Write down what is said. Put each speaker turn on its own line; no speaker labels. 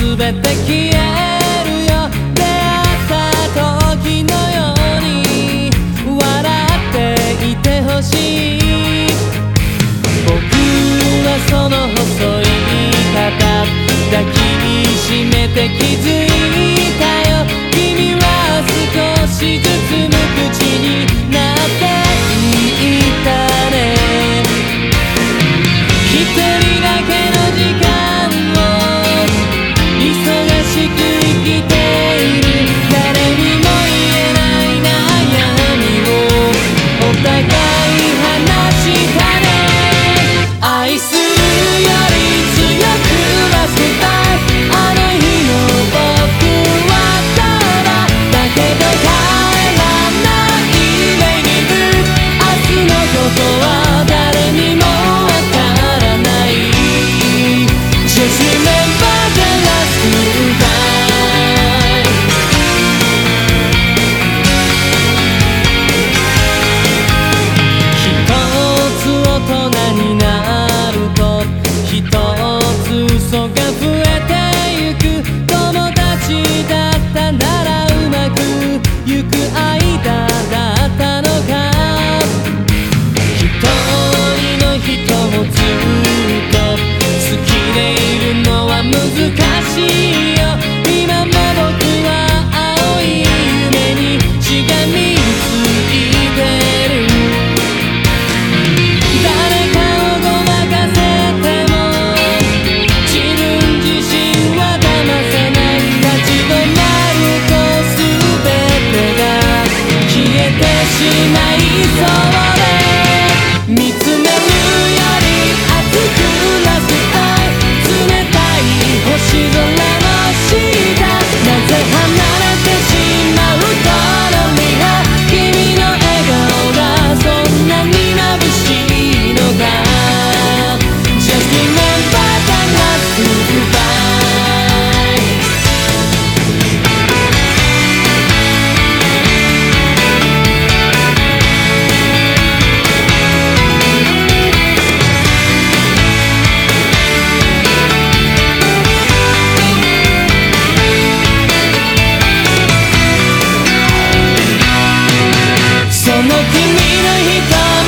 全て消え君の瞳